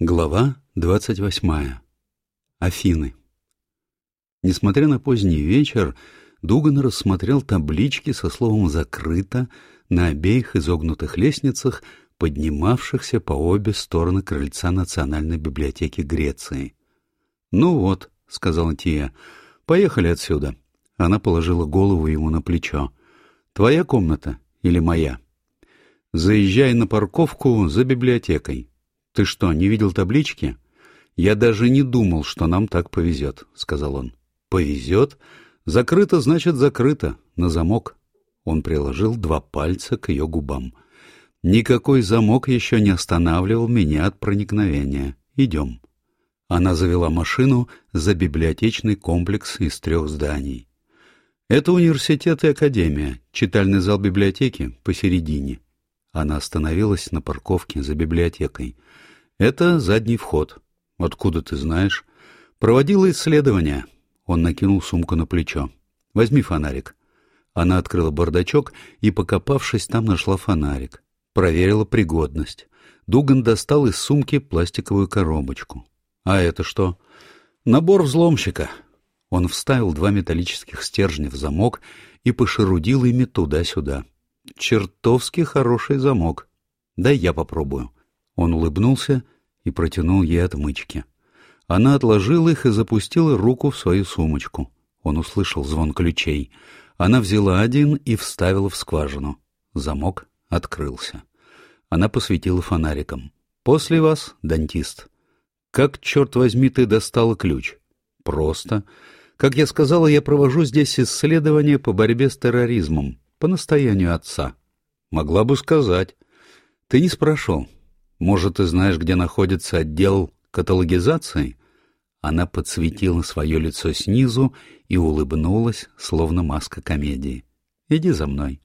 Глава двадцать восьмая. Афины. Несмотря на поздний вечер, Дуган рассмотрел таблички со словом «закрыто» на обеих изогнутых лестницах, поднимавшихся по обе стороны крыльца Национальной библиотеки Греции. «Ну вот», — сказала Тия, — «поехали отсюда». Она положила голову ему на плечо. «Твоя комната или моя?» «Заезжай на парковку за библиотекой. «Ты что, не видел таблички?» «Я даже не думал, что нам так повезет», — сказал он. «Повезет? Закрыто, значит, закрыто. На замок». Он приложил два пальца к ее губам. «Никакой замок еще не останавливал меня от проникновения. Идем». Она завела машину за библиотечный комплекс из трех зданий. «Это университет и академия, читальный зал библиотеки посередине». Она остановилась на парковке за библиотекой. Это задний вход. Откуда ты знаешь? Проводила исследование. Он накинул сумку на плечо. Возьми фонарик. Она открыла бардачок и, покопавшись, там нашла фонарик. Проверила пригодность. Дуган достал из сумки пластиковую коробочку. А это что? Набор взломщика. Он вставил два металлических стержня в замок и пошерудил ими туда-сюда. Чертовски хороший замок. Дай я попробую. Он улыбнулся и протянул ей отмычки. Она отложила их и запустила руку в свою сумочку. Он услышал звон ключей. Она взяла один и вставила в скважину. Замок открылся. Она посветила фонариком. «После вас, дантист». «Как, черт возьми, ты достала ключ?» «Просто. Как я сказала, я провожу здесь исследования по борьбе с терроризмом, по настоянию отца». «Могла бы сказать». «Ты не спрашивал. Может, ты знаешь, где находится отдел каталогизации?» Она подсветила свое лицо снизу и улыбнулась, словно маска комедии. «Иди за мной».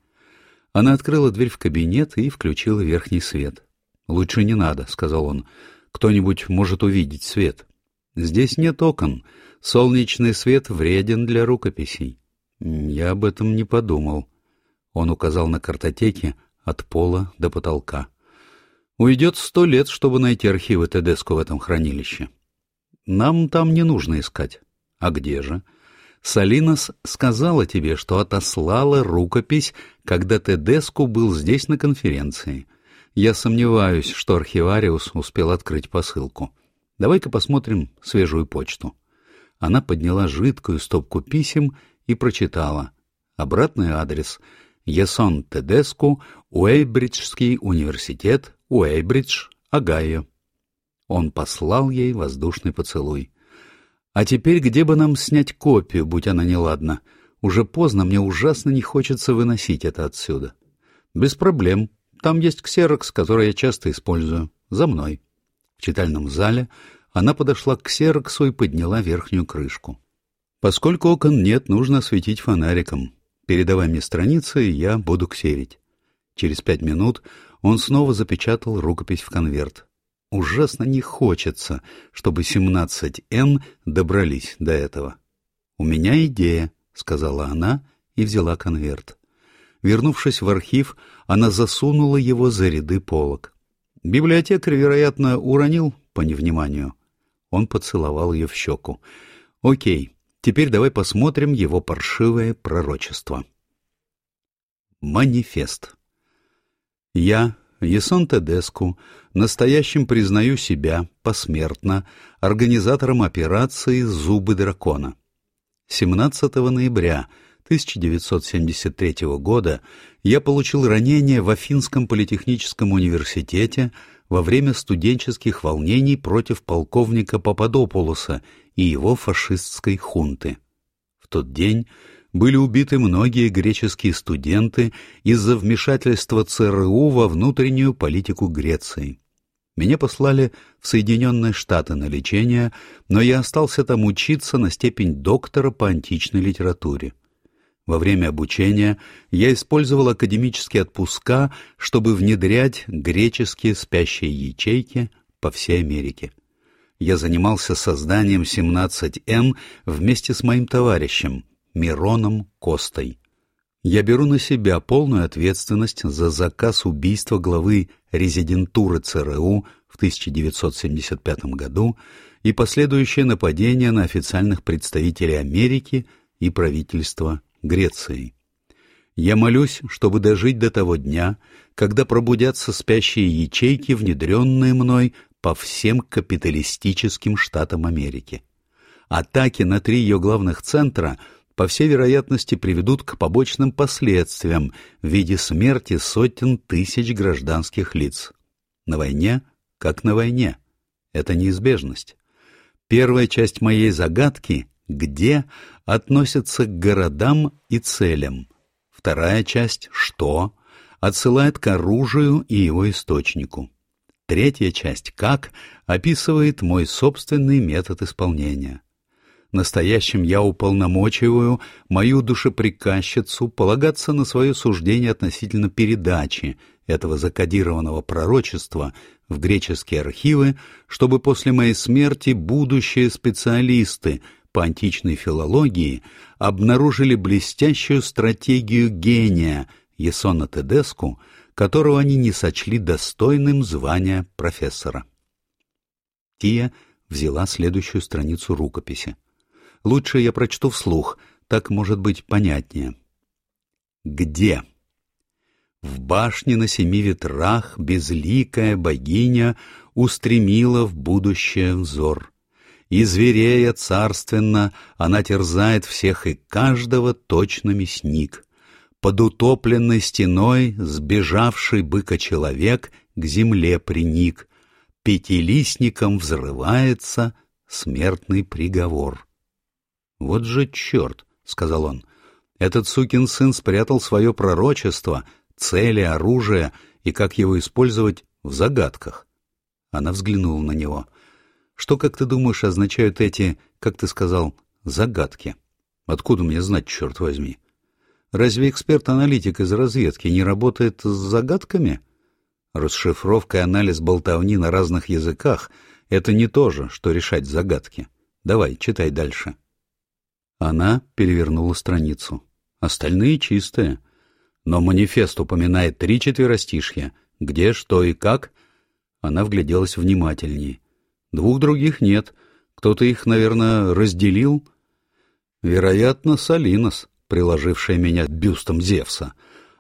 Она открыла дверь в кабинет и включила верхний свет. «Лучше не надо», — сказал он. «Кто-нибудь может увидеть свет». «Здесь нет окон. Солнечный свет вреден для рукописей». «Я об этом не подумал». Он указал на картотеки от пола до потолка. Уйдет сто лет, чтобы найти архивы Тедеско в этом хранилище. Нам там не нужно искать. А где же? Салинос сказала тебе, что отослала рукопись, когда Тедеску был здесь на конференции. Я сомневаюсь, что архивариус успел открыть посылку. Давай-ка посмотрим свежую почту. Она подняла жидкую стопку писем и прочитала. Обратный адрес — Есон Тедеску, Уэйбриджский университет, Уэйбридж, Огайо. Он послал ей воздушный поцелуй. «А теперь где бы нам снять копию, будь она неладна? Уже поздно, мне ужасно не хочется выносить это отсюда». «Без проблем. Там есть ксерокс, который я часто использую. За мной». В читальном зале она подошла к ксероксу и подняла верхнюю крышку. Поскольку окон нет, нужно осветить фонариком. Передавай мне страницы, и я буду ксерить. Через пять минут он снова запечатал рукопись в конверт. Ужасно не хочется, чтобы 17Н добрались до этого. «У меня идея», — сказала она и взяла конверт. Вернувшись в архив, она засунула его за ряды полок. Библиотекарь, вероятно, уронил по невниманию. Он поцеловал ее в щеку. «Окей, Теперь давай посмотрим его паршивое пророчество. Манифест. Я, Ясон Тедеску, настоящим признаю себя, посмертно, организатором операции «Зубы дракона». 17 ноября 1973 года я получил ранение в Афинском политехническом университете во время студенческих волнений против полковника Пападополуса и его фашистской хунты. В тот день были убиты многие греческие студенты из-за вмешательства ЦРУ во внутреннюю политику Греции. Меня послали в Соединенные Штаты на лечение, но я остался там учиться на степень доктора по античной литературе. Во время обучения я использовал академические отпуска, чтобы внедрять греческие спящие ячейки по всей Америке я занимался созданием 17М вместе с моим товарищем Мироном Костой. Я беру на себя полную ответственность за заказ убийства главы резидентуры ЦРУ в 1975 году и последующее нападение на официальных представителей Америки и правительства Греции. Я молюсь, чтобы дожить до того дня, когда пробудятся спящие ячейки, внедренные мной по всем капиталистическим штатам Америки. Атаки на три ее главных центра по всей вероятности приведут к побочным последствиям в виде смерти сотен тысяч гражданских лиц. На войне, как на войне. Это неизбежность. Первая часть моей загадки «где» относится к городам и целям. Вторая часть «что» отсылает к оружию и его источнику. Третья часть «как» описывает мой собственный метод исполнения. Настоящим я уполномочиваю мою душеприказчицу полагаться на свое суждение относительно передачи этого закодированного пророчества в греческие архивы, чтобы после моей смерти будущие специалисты по античной филологии обнаружили блестящую стратегию гения Есона Тедеску, которого они не сочли достойным звания профессора. Тия взяла следующую страницу рукописи. Лучше я прочту вслух, так может быть понятнее. Где? В башне на семи ветрах безликая богиня устремила в будущее взор. И зверея царственно она терзает всех и каждого точно мясник. Под утопленной стеной сбежавший быка-человек к земле приник. Пятилистником взрывается смертный приговор. «Вот же черт!» — сказал он. «Этот сукин сын спрятал свое пророчество, цели, оружие и как его использовать в загадках». Она взглянула на него. «Что, как ты думаешь, означают эти, как ты сказал, загадки? Откуда мне знать, черт возьми? Разве эксперт-аналитик из разведки не работает с загадками?» Расшифровка и анализ болтовни на разных языках — это не то же, что решать загадки. Давай, читай дальше. Она перевернула страницу. Остальные чистые. Но манифест упоминает три четверостишья. Где, что и как. Она вгляделась внимательнее. Двух других нет. Кто-то их, наверное, разделил. Вероятно, Салинос, приложившая меня бюстом Зевса.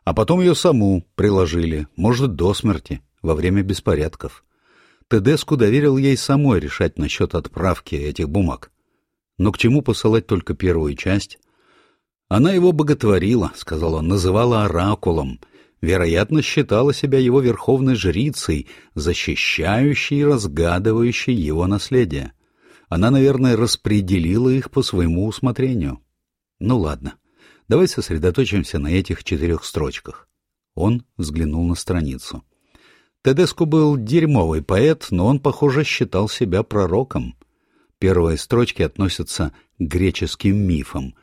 А потом ее саму приложили, может, до смерти, во время беспорядков. Тедеску доверил ей самой решать насчет отправки этих бумаг. Но к чему посылать только первую часть? Она его боготворила, — сказал он, — называла оракулом. Вероятно, считала себя его верховной жрицей, защищающей и разгадывающей его наследие. Она, наверное, распределила их по своему усмотрению. Ну ладно, давай сосредоточимся на этих четырех строчках. Он взглянул на страницу. Тедеску был дерьмовый поэт, но он, похоже, считал себя пророком. Первые строчки относятся к греческим мифам.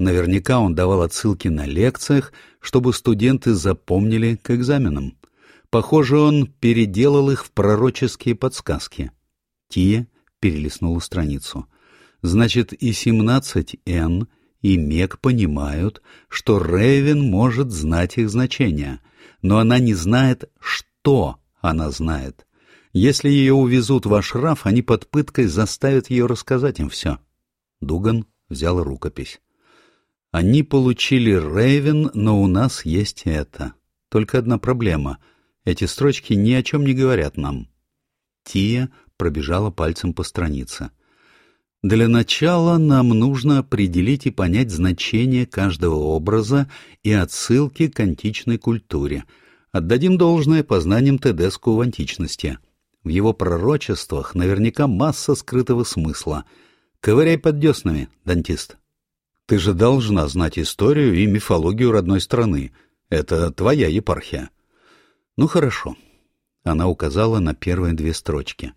Наверняка он давал отсылки на лекциях, чтобы студенты запомнили к экзаменам. Похоже, он переделал их в пророческие подсказки. Тия перелистнула страницу. Значит, и 17Н, и Мег понимают, что Рейвен может знать их значение, но она не знает, что она знает. Если ее увезут в Ашраф, они под пыткой заставят ее рассказать им все. Дуган взял рукопись. Они получили Рейвен, но у нас есть это. Только одна проблема. Эти строчки ни о чем не говорят нам. Тия пробежала пальцем по странице. Для начала нам нужно определить и понять значение каждого образа и отсылки к античной культуре. Отдадим должное познаниям Тедеску в античности — в его пророчествах наверняка масса скрытого смысла. Ковыряй под деснами, дантист. Ты же должна знать историю и мифологию родной страны. Это твоя епархия. Ну хорошо. Она указала на первые две строчки.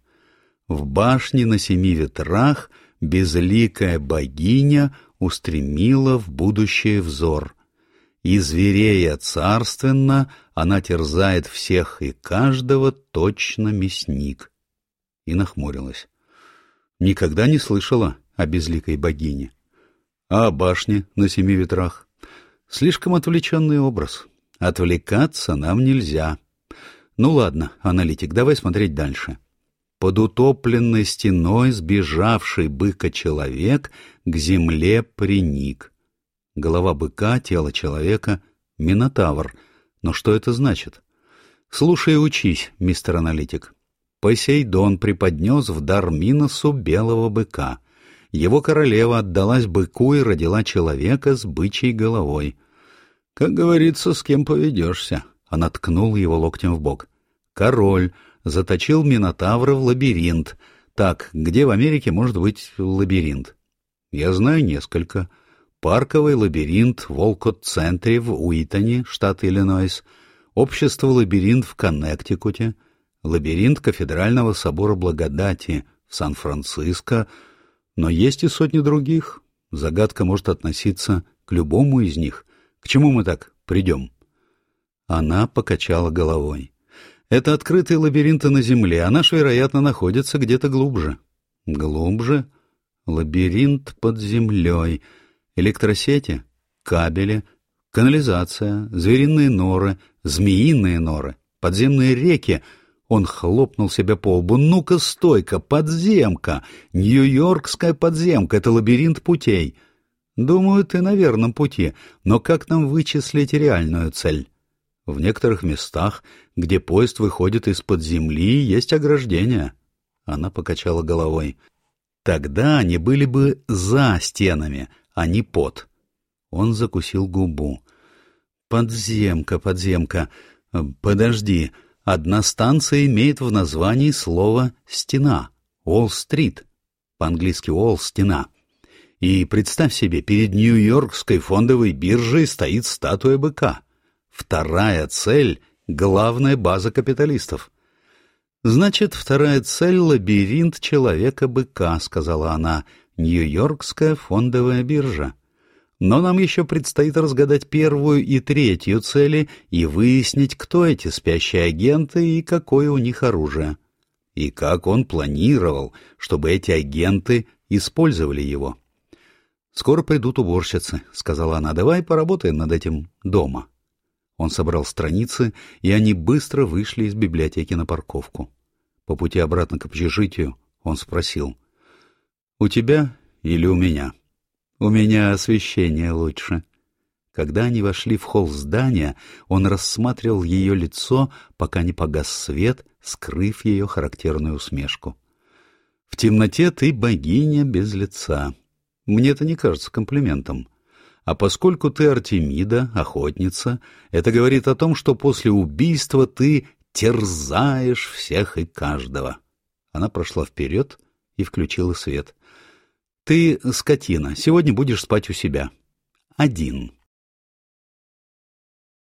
В башне на семи ветрах безликая богиня устремила в будущее взор и зверея царственно она терзает всех и каждого точно мясник. И нахмурилась. Никогда не слышала о безликой богине. А о башне на семи ветрах? Слишком отвлеченный образ. Отвлекаться нам нельзя. Ну ладно, аналитик, давай смотреть дальше. Под утопленной стеной сбежавший быка человек к земле приник. Голова быка, тело человека — минотавр. Но что это значит? Слушай и учись, мистер аналитик. Посейдон преподнес в дар Миносу белого быка. Его королева отдалась быку и родила человека с бычьей головой. Как говорится, с кем поведешься. Она ткнула его локтем в бок. Король заточил Минотавра в лабиринт. Так, где в Америке может быть лабиринт? Я знаю несколько. Парковый лабиринт в Волкот-центре в Уитоне, штат Иллинойс, общество лабиринт в Коннектикуте, лабиринт Кафедрального собора благодати в Сан-Франциско, но есть и сотни других. Загадка может относиться к любому из них. К чему мы так придем? Она покачала головой. Это открытые лабиринты на Земле, а наш, вероятно, находится где-то глубже. Глубже? Лабиринт под землей. Электросети, кабели, канализация, звериные норы, змеиные норы, подземные реки. Он хлопнул себя по лбу. «Ну-ка, стойка, подземка! Нью-Йоркская подземка — это лабиринт путей!» «Думаю, ты на верном пути, но как нам вычислить реальную цель?» В некоторых местах, где поезд выходит из-под земли, есть ограждения. Она покачала головой. Тогда они были бы за стенами, а не под. Он закусил губу. Подземка, подземка. Подожди, одна станция имеет в названии слово «стена». Уолл-стрит. По-английски Уолл — стена. И представь себе, перед Нью-Йоркской фондовой биржей стоит статуя быка. Вторая цель — главная база капиталистов. «Значит, вторая цель — лабиринт человека-быка», — сказала она, — «Нью-Йоркская фондовая биржа». Но нам еще предстоит разгадать первую и третью цели и выяснить, кто эти спящие агенты и какое у них оружие. И как он планировал, чтобы эти агенты использовали его. «Скоро придут уборщицы», — сказала она. «Давай поработаем над этим дома». Он собрал страницы, и они быстро вышли из библиотеки на парковку. По пути обратно к общежитию он спросил. «У тебя или у меня?» «У меня освещение лучше». Когда они вошли в холл здания, он рассматривал ее лицо, пока не погас свет, скрыв ее характерную усмешку. «В темноте ты богиня без лица. Мне это не кажется комплиментом. А поскольку ты Артемида, охотница, это говорит о том, что после убийства ты терзаешь всех и каждого. Она прошла вперед и включила свет. Ты скотина, сегодня будешь спать у себя. Один.